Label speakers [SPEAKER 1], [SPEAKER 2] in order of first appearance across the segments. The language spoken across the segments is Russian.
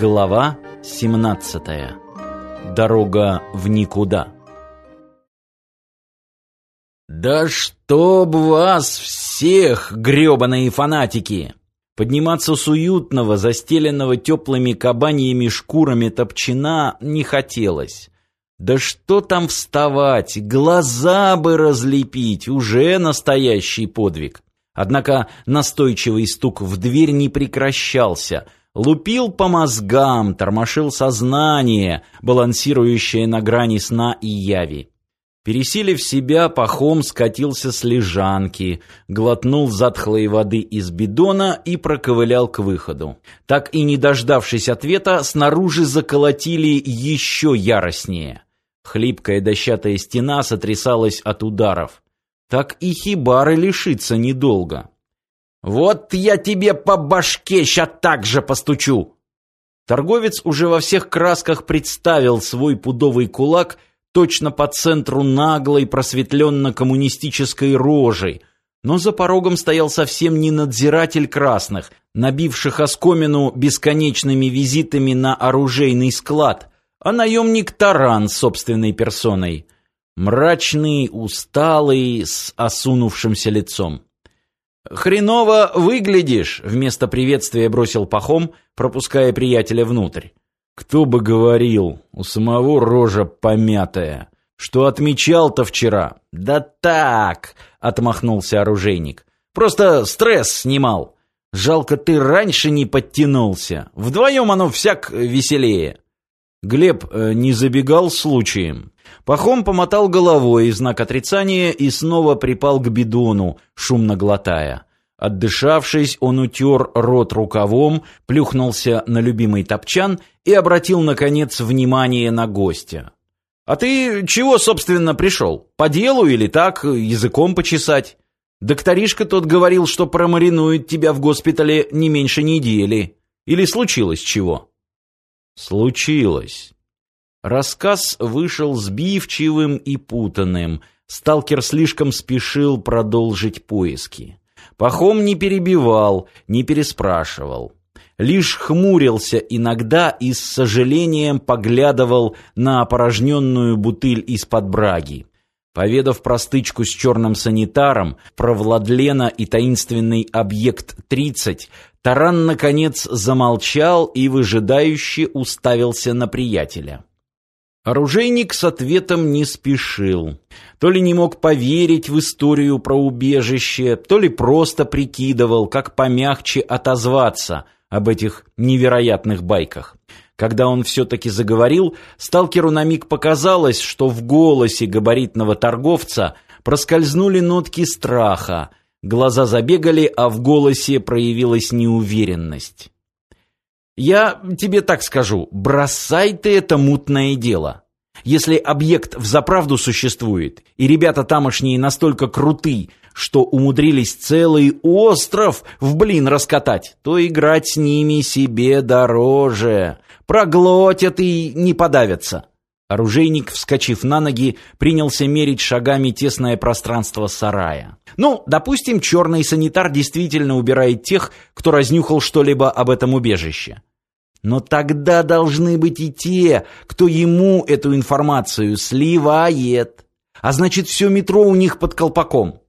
[SPEAKER 1] Глава 17. Дорога в никуда. Да чтоб вас всех, грёбаные фанатики! Подниматься с уютного, застеленного теплыми кабаньими шкурами топчина не хотелось. Да что там вставать, глаза бы разлепить, уже настоящий подвиг. Однако настойчивый стук в дверь не прекращался — лупил по мозгам, тормошил сознание, балансирующее на грани сна и яви. Пересилив себя, Пахом скатился с лежанки, глотнул затхлой воды из бидона и проковылял к выходу. Так и не дождавшись ответа, снаружи заколотили еще яростнее. Хлипкая дощатая стена сотрясалась от ударов. Так и хибары лишиться недолго. «Вот я тебе по башке ща так же постучу!» Торговец уже во всех красках представил свой пудовый кулак точно по центру наглой просветленно-коммунистической рожи, но за порогом стоял совсем не надзиратель красных, набивших оскомину бесконечными визитами на оружейный склад, а наемник Таран собственной персоной. Мрачный, усталый, с осунувшимся лицом. «Хреново выглядишь!» — вместо приветствия бросил Пахом, пропуская приятеля внутрь. «Кто бы говорил, у самого рожа помятая. Что отмечал-то вчера?» «Да так!» — отмахнулся оружейник. «Просто стресс снимал. Жалко, ты раньше не подтянулся. Вдвоем оно всяк веселее». Глеб э, не забегал случаем. Пахом помотал головой в знак отрицания и снова припал к бидону, шумно глотая. Отдышавшись, он утер рот рукавом, плюхнулся на любимый топчан и обратил, наконец, внимание на гостя. «А ты чего, собственно, пришел? По делу или так, языком почесать? Докторишка тот говорил, что промаринует тебя в госпитале не меньше недели. Или случилось чего?» «Случилось». Рассказ вышел сбивчивым и путанным. Сталкер слишком спешил продолжить поиски. Пахом не перебивал, не переспрашивал. Лишь хмурился иногда и с сожалением поглядывал на опорожненную бутыль из-под браги. Поведав про стычку с черным санитаром, про Владлена и таинственный объект 30, Таран, наконец, замолчал и выжидающе уставился на приятеля. Оружейник с ответом не спешил. То ли не мог поверить в историю про убежище, то ли просто прикидывал, как помягче отозваться об этих невероятных байках. Когда он все-таки заговорил, сталкеру на миг показалось, что в голосе габаритного торговца проскользнули нотки страха, глаза забегали, а в голосе проявилась неуверенность. Я тебе так скажу, бросай ты это мутное дело. Если объект взаправду существует, и ребята тамошние настолько круты, что умудрились целый остров в блин раскатать, то играть с ними себе дороже. Проглотят и не подавятся. Оружейник, вскочив на ноги, принялся мерить шагами тесное пространство сарая. Ну, допустим, черный санитар действительно убирает тех, кто разнюхал что-либо об этом убежище. Но тогда должны быть и те, кто ему эту информацию сливает. А значит, все метро у них под колпаком.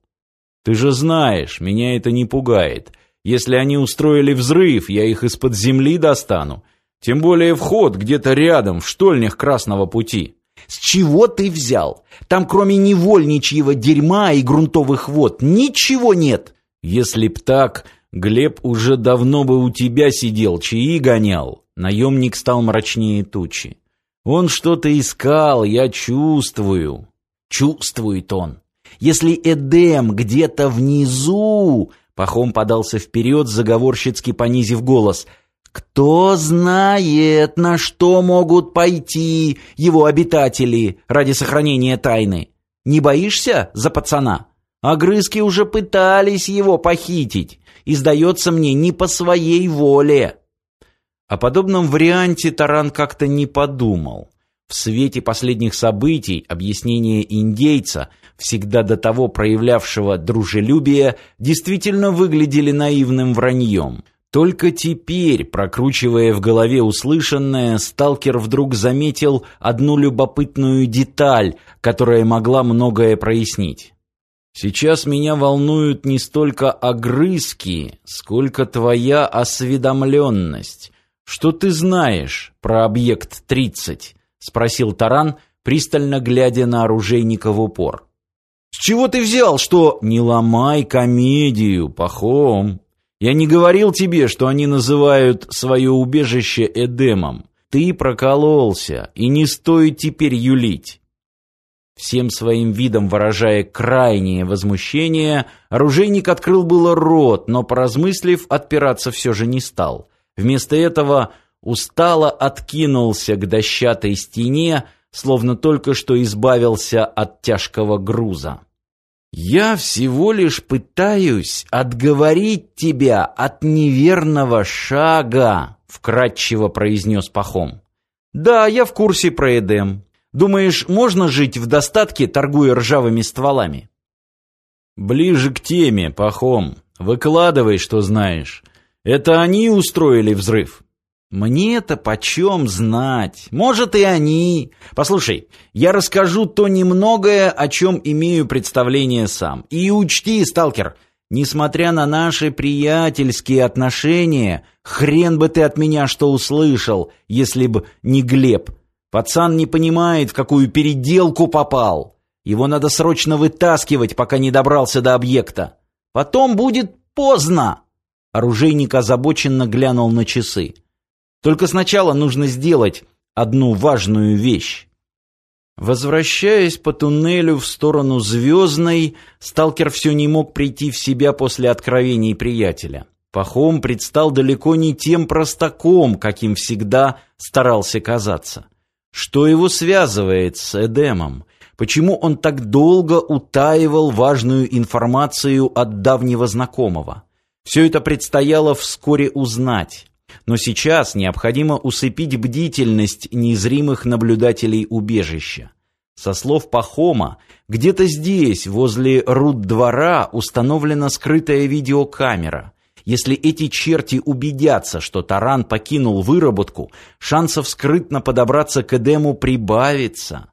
[SPEAKER 1] Ты же знаешь, меня это не пугает. Если они устроили взрыв, я их из-под земли достану. Тем более вход где-то рядом, в штольнях Красного пути. С чего ты взял? Там кроме невольничьего дерьма и грунтовых вод ничего нет. Если б так, Глеб уже давно бы у тебя сидел, чаи гонял. Наемник стал мрачнее тучи. Он что-то искал, я чувствую. Чувствует он. Если Эдем где-то внизу... Пахом подался вперед, заговорщицки понизив голос. «Кто знает, на что могут пойти его обитатели ради сохранения тайны? Не боишься за пацана? Огрызки уже пытались его похитить, и, сдается мне, не по своей воле». О подобном варианте Таран как-то не подумал. В свете последних событий объяснение индейца, всегда до того проявлявшего дружелюбие, действительно выглядели наивным враньем. Только теперь, прокручивая в голове услышанное, сталкер вдруг заметил одну любопытную деталь, которая могла многое прояснить. Сейчас меня волнуют не столько огрызки, сколько твоя осведомленность. Что ты знаешь про объект 30? Спросил Таран, пристально глядя на оружейника в упор. С чего ты взял, что не ломай комедию, Пахом? Я не говорил тебе, что они называют свое убежище Эдемом. Ты прокололся, и не стоит теперь юлить. Всем своим видом выражая крайнее возмущение, оружейник открыл было рот, но, поразмыслив, отпираться все же не стал. Вместо этого устало откинулся к дощатой стене, словно только что избавился от тяжкого груза. «Я всего лишь пытаюсь отговорить тебя от неверного шага», — вкратчиво произнес Пахом. «Да, я в курсе про Эдем. Думаешь, можно жить в достатке, торгуя ржавыми стволами? Ближе к теме, Пахом. Выкладывай, что знаешь. Это они устроили взрыв. Мне-то почем знать? Может, и они. Послушай, я расскажу то немногое, о чем имею представление сам. И учти, сталкер, несмотря на наши приятельские отношения, хрен бы ты от меня что услышал, если б не Глеб, Пацан не понимает, в какую переделку попал. Его надо срочно вытаскивать, пока не добрался до объекта. Потом будет поздно. Оружейник озабоченно глянул на часы. Только сначала нужно сделать одну важную вещь. Возвращаясь по туннелю в сторону Звездной, сталкер все не мог прийти в себя после откровений приятеля. Пахом предстал далеко не тем простаком, каким всегда старался казаться. Что его связывает с Эдемом? Почему он так долго утаивал важную информацию от давнего знакомого? Все это предстояло вскоре узнать. Но сейчас необходимо усыпить бдительность незримых наблюдателей убежища. Со слов Пахома, где-то здесь, возле рут-двора, установлена скрытая видеокамера. Если эти черти убедятся, что таран покинул выработку, шансов скрытно подобраться к Эдему прибавится.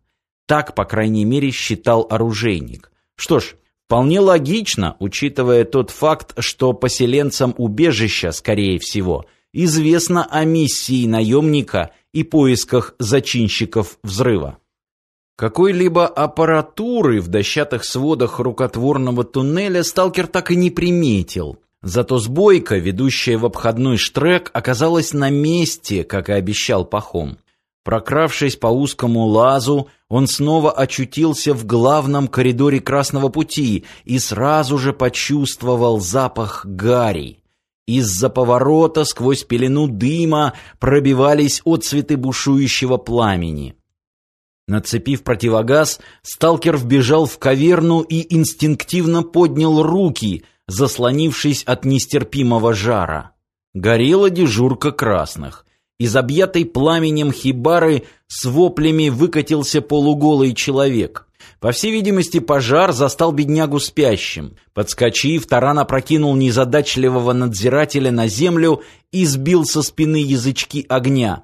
[SPEAKER 1] Так, по крайней мере, считал оружейник. Что ж, вполне логично, учитывая тот факт, что поселенцам убежища, скорее всего, известно о миссии наемника и поисках зачинщиков взрыва. Какой-либо аппаратуры в дощатых сводах рукотворного туннеля сталкер так и не приметил. Зато сбойка, ведущая в обходной штрек, оказалась на месте, как и обещал Пахом. Прокравшись по узкому лазу, он снова очутился в главном коридоре Красного пути и сразу же почувствовал запах гари. Из-за поворота сквозь пелену дыма пробивались отцветы бушующего пламени. Нацепив противогаз, сталкер вбежал в каверну и инстинктивно поднял руки — заслонившись от нестерпимого жара. Горела дежурка красных. Из объятой пламенем хибары с воплями выкатился полуголый человек. По всей видимости, пожар застал беднягу спящим. Подскочив, таран опрокинул незадачливого надзирателя на землю и сбил со спины язычки огня.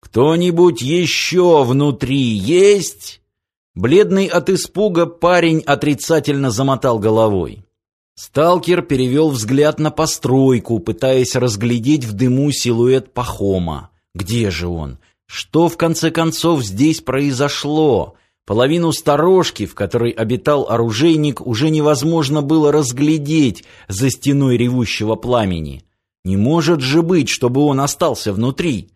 [SPEAKER 1] «Кто-нибудь еще внутри есть?» Бледный от испуга парень отрицательно замотал головой. Сталкер перевел взгляд на постройку, пытаясь разглядеть в дыму силуэт Пахома. Где же он? Что в конце концов здесь произошло? Половину сторожки, в которой обитал оружейник, уже невозможно было разглядеть за стеной ревущего пламени. Не может же быть, чтобы он остался внутри.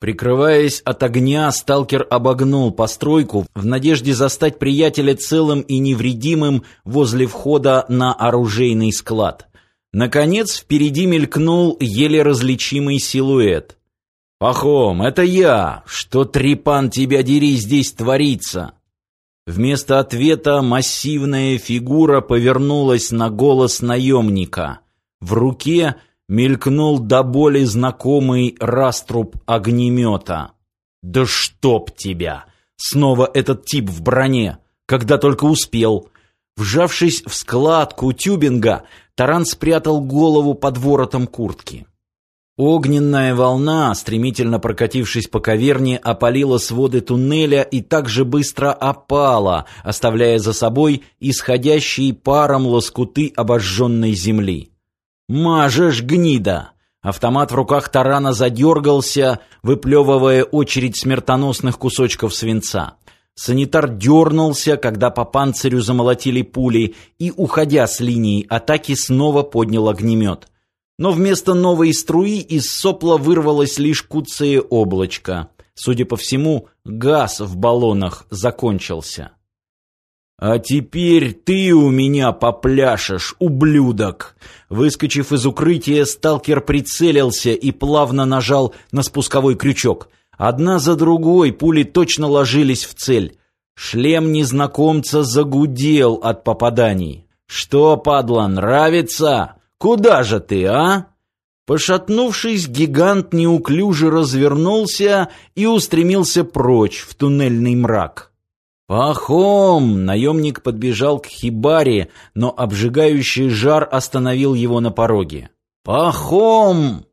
[SPEAKER 1] Прикрываясь от огня, сталкер обогнул постройку в надежде застать приятеля целым и невредимым возле входа на оружейный склад. Наконец, впереди мелькнул еле различимый силуэт. «Пахом, это я! Что, трепан, тебя дери, здесь творится?» Вместо ответа массивная фигура повернулась на голос наемника. В руке — мелькнул до боли знакомый раструб огнемета. «Да чтоб тебя! Снова этот тип в броне! Когда только успел!» Вжавшись в складку тюбинга, Таран спрятал голову под воротом куртки. Огненная волна, стремительно прокатившись по каверне, опалила своды туннеля и так же быстро опала, оставляя за собой исходящие паром лоскуты обожженной земли. «Мажешь, гнида!» Автомат в руках тарана задергался, выплевывая очередь смертоносных кусочков свинца. Санитар дернулся, когда по панцирю замолотили пули, и, уходя с линии атаки, снова поднял огнемет. Но вместо новой струи из сопла вырвалось лишь куцее облачко. Судя по всему, газ в баллонах закончился. «А теперь ты у меня попляшешь, ублюдок!» Выскочив из укрытия, сталкер прицелился и плавно нажал на спусковой крючок. Одна за другой пули точно ложились в цель. Шлем незнакомца загудел от попаданий. «Что, падла, нравится?» Куда же ты, а? Пошатнувшись, гигант неуклюже развернулся и устремился прочь в туннельный мрак. «Пахом!» — наемник подбежал к хибаре, но обжигающий жар остановил его на пороге. «Пахом!»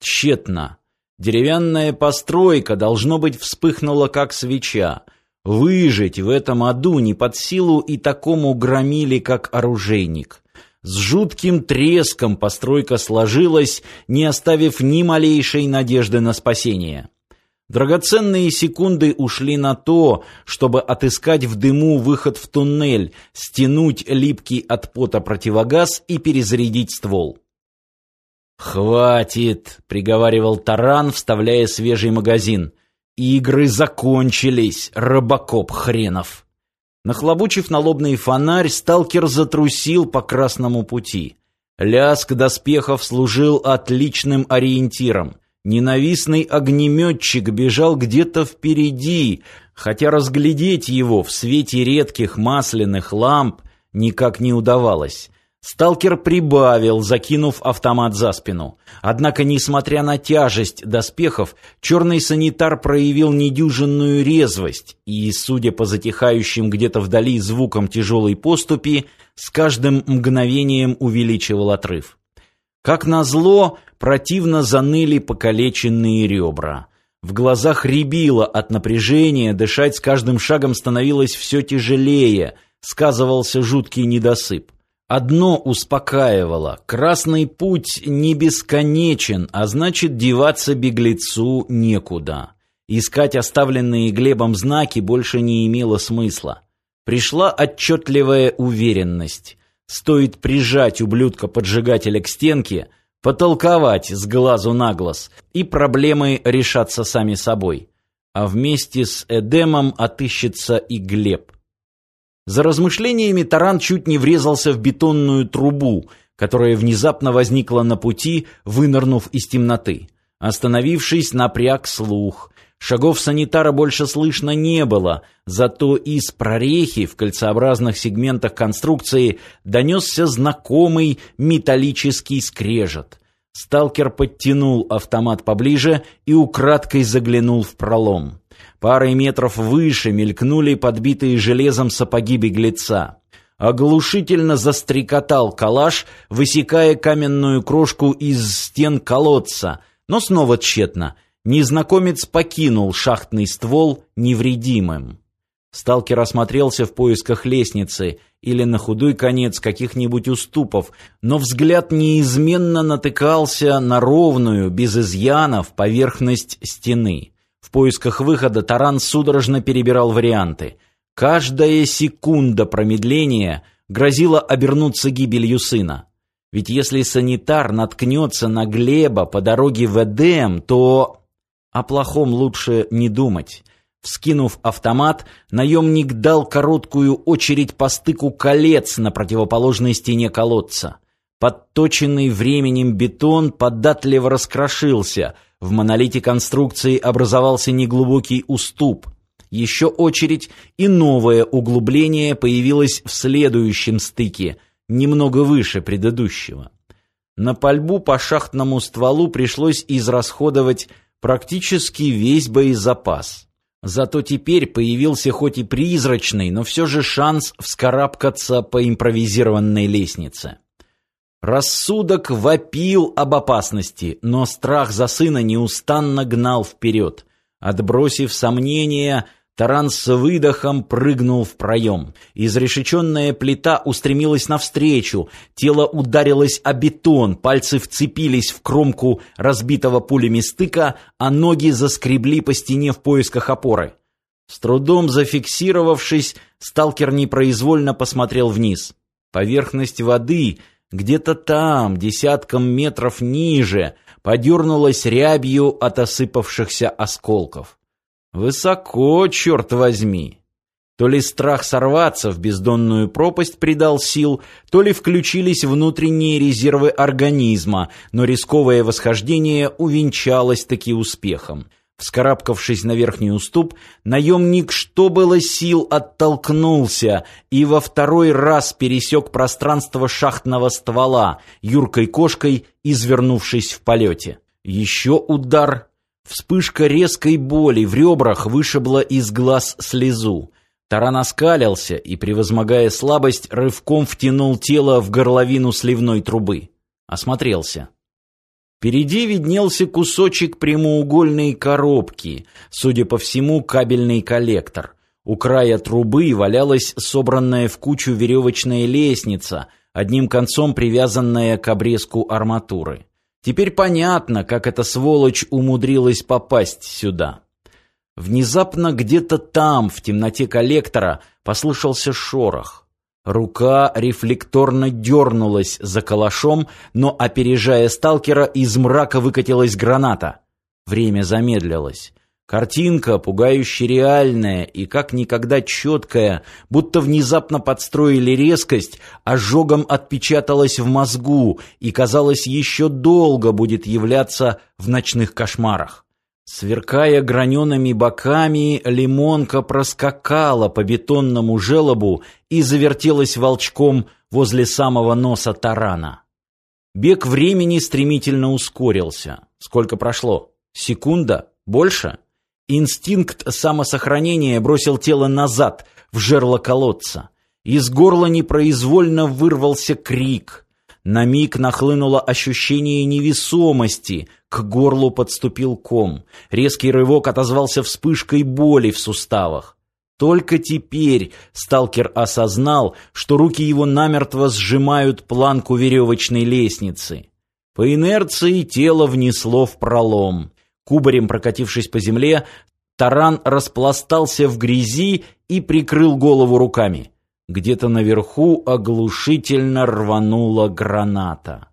[SPEAKER 1] Тщетно. Деревянная постройка, должно быть, вспыхнула как свеча. Выжить в этом аду не под силу и такому громили, как оружейник. С жутким треском постройка сложилась, не оставив ни малейшей надежды на спасение. Драгоценные секунды ушли на то, чтобы отыскать в дыму выход в туннель, стянуть липкий от пота противогаз и перезарядить ствол. «Хватит!» — приговаривал Таран, вставляя свежий магазин. «Игры закончились, рыбакоп хренов!» Нахлобучив налобный фонарь, сталкер затрусил по красному пути. Лязг доспехов служил отличным ориентиром. Ненавистный огнеметчик бежал где-то впереди, хотя разглядеть его в свете редких масляных ламп никак не удавалось. Сталкер прибавил, закинув автомат за спину. Однако, несмотря на тяжесть доспехов, черный санитар проявил недюжинную резвость и, судя по затихающим где-то вдали звукам тяжелой поступи, с каждым мгновением увеличивал отрыв. Как назло, противно заныли покалеченные ребра. В глазах рябило от напряжения, дышать с каждым шагом становилось все тяжелее, сказывался жуткий недосып. Одно успокаивало – красный путь не бесконечен, а значит деваться беглецу некуда. Искать оставленные Глебом знаки больше не имело смысла. Пришла отчетливая уверенность. Стоит прижать ублюдка-поджигателя к стенке, потолковать с глазу на глаз, и проблемы решатся сами собой. А вместе с Эдемом отыщется и Глеб. За размышлениями Таран чуть не врезался в бетонную трубу, которая внезапно возникла на пути, вынырнув из темноты. Остановившись, напряг слух. Шагов санитара больше слышно не было, зато из прорехи в кольцеобразных сегментах конструкции донесся знакомый металлический скрежет. Сталкер подтянул автомат поближе и украдкой заглянул в пролом. Парой метров выше мелькнули подбитые железом сапоги беглеца. Оглушительно застрекотал калаш, высекая каменную крошку из стен колодца, но снова тщетно. Незнакомец покинул шахтный ствол невредимым. Сталкер осмотрелся в поисках лестницы или на худой конец каких-нибудь уступов, но взгляд неизменно натыкался на ровную, без изъянов, поверхность стены. В поисках выхода Таран судорожно перебирал варианты. Каждая секунда промедления грозила обернуться гибелью сына. Ведь если санитар наткнется на Глеба по дороге в Эдем, то... О плохом лучше не думать. Вскинув автомат, наемник дал короткую очередь по стыку колец на противоположной стене колодца. Подточенный временем бетон податливо раскрошился. В монолите конструкции образовался неглубокий уступ. Еще очередь, и новое углубление появилось в следующем стыке, немного выше предыдущего. На пальбу по шахтному стволу пришлось израсходовать практически весь боезапас. Зато теперь появился хоть и призрачный, но все же шанс вскарабкаться по импровизированной лестнице. Рассудок вопил об опасности, но страх за сына неустанно гнал вперед. Отбросив сомнения, таран с выдохом прыгнул в проем. Изрешеченная плита устремилась навстречу, тело ударилось о бетон, пальцы вцепились в кромку разбитого пулями стыка, а ноги заскребли по стене в поисках опоры. С трудом зафиксировавшись, сталкер непроизвольно посмотрел вниз. Поверхность воды — где-то там, десятком метров ниже, подернулась рябью от осыпавшихся осколков. Высоко, черт возьми! То ли страх сорваться в бездонную пропасть придал сил, то ли включились внутренние резервы организма, но рисковое восхождение увенчалось таки успехом. Вскарабкавшись на верхний уступ, наемник, что было сил, оттолкнулся и во второй раз пересек пространство шахтного ствола, юркой кошкой извернувшись в полете. Еще удар. Вспышка резкой боли в ребрах вышибла из глаз слезу. Таран оскалился и, превозмогая слабость, рывком втянул тело в горловину сливной трубы. Осмотрелся. Впереди виднелся кусочек прямоугольной коробки, судя по всему, кабельный коллектор. У края трубы валялась собранная в кучу веревочная лестница, одним концом привязанная к обрезку арматуры. Теперь понятно, как эта сволочь умудрилась попасть сюда. Внезапно где-то там, в темноте коллектора, послышался шорох. Рука рефлекторно дернулась за калашом, но, опережая сталкера, из мрака выкатилась граната. Время замедлилось. Картинка, пугающе реальная и как никогда четкая, будто внезапно подстроили резкость, ожогом отпечаталась в мозгу и, казалось, еще долго будет являться в ночных кошмарах. Сверкая граненными боками, лимонка проскакала по бетонному желобу и завертелась волчком возле самого носа тарана. Бег времени стремительно ускорился. Сколько прошло? Секунда? Больше? Инстинкт самосохранения бросил тело назад, в жерло колодца. Из горла непроизвольно вырвался крик. На миг нахлынуло ощущение невесомости, к горлу подступил ком. Резкий рывок отозвался вспышкой боли в суставах. Только теперь сталкер осознал, что руки его намертво сжимают планку веревочной лестницы. По инерции тело внесло в пролом. Кубарем прокатившись по земле, таран распластался в грязи и прикрыл голову руками. Где-то наверху оглушительно рванула граната.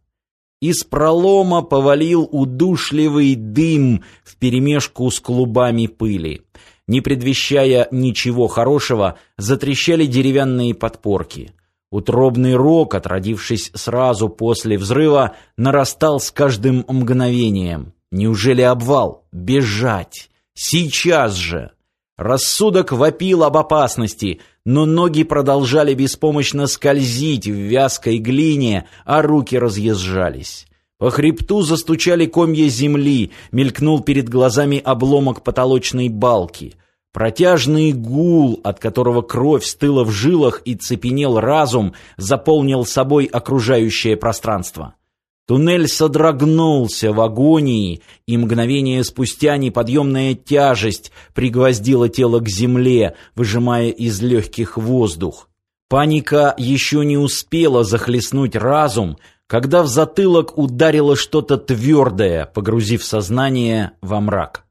[SPEAKER 1] Из пролома повалил удушливый дым вперемешку с клубами пыли. Не предвещая ничего хорошего, затрещали деревянные подпорки. Утробный рок, отродившись сразу после взрыва, нарастал с каждым мгновением. Неужели обвал? Бежать! Сейчас же! Рассудок вопил об опасности, но ноги продолжали беспомощно скользить в вязкой глине, а руки разъезжались. По хребту застучали комья земли, мелькнул перед глазами обломок потолочной балки. Протяжный гул, от которого кровь стыла в жилах и цепенел разум, заполнил собой окружающее пространство. Туннель содрогнулся в агонии, и мгновение спустя неподъемная тяжесть пригвоздила тело к земле, выжимая из легких воздух. Паника еще не успела захлестнуть разум, когда в затылок ударило что-то твердое, погрузив сознание во мрак.